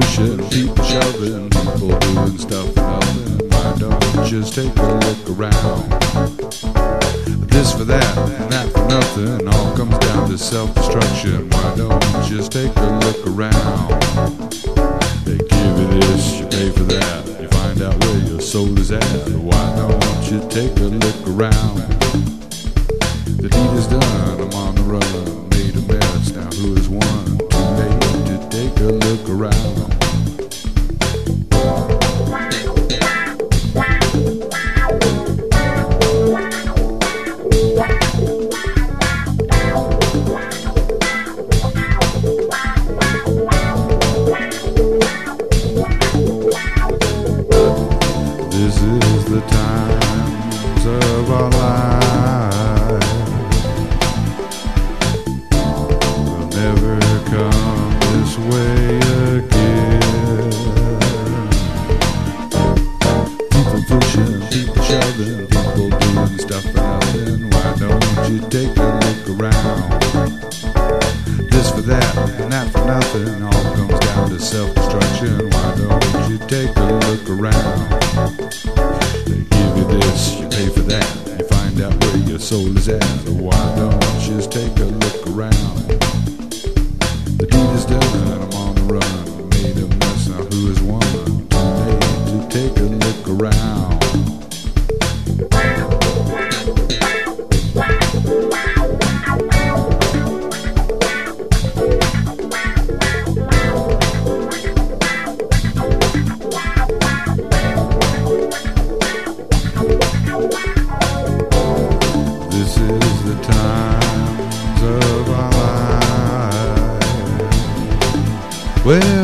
pushing, people shoving, people doing stuff for nothing. Why don't you just take a look around? This for that, and that for nothing. All comes down to self-destruction. Why don't you just take a look around? They give you this, you pay for that. You find out where your soul is at. Why don't you take a look around? The deed is done, I'm on the run. Made a mess, now who has won? That, and that for nothing. All comes down to self-destruction. Why don't you take a look around? They give you this, you pay for that. You find out where your soul is at. Why don't you just take a look around? The deed is done, the times of our where we'll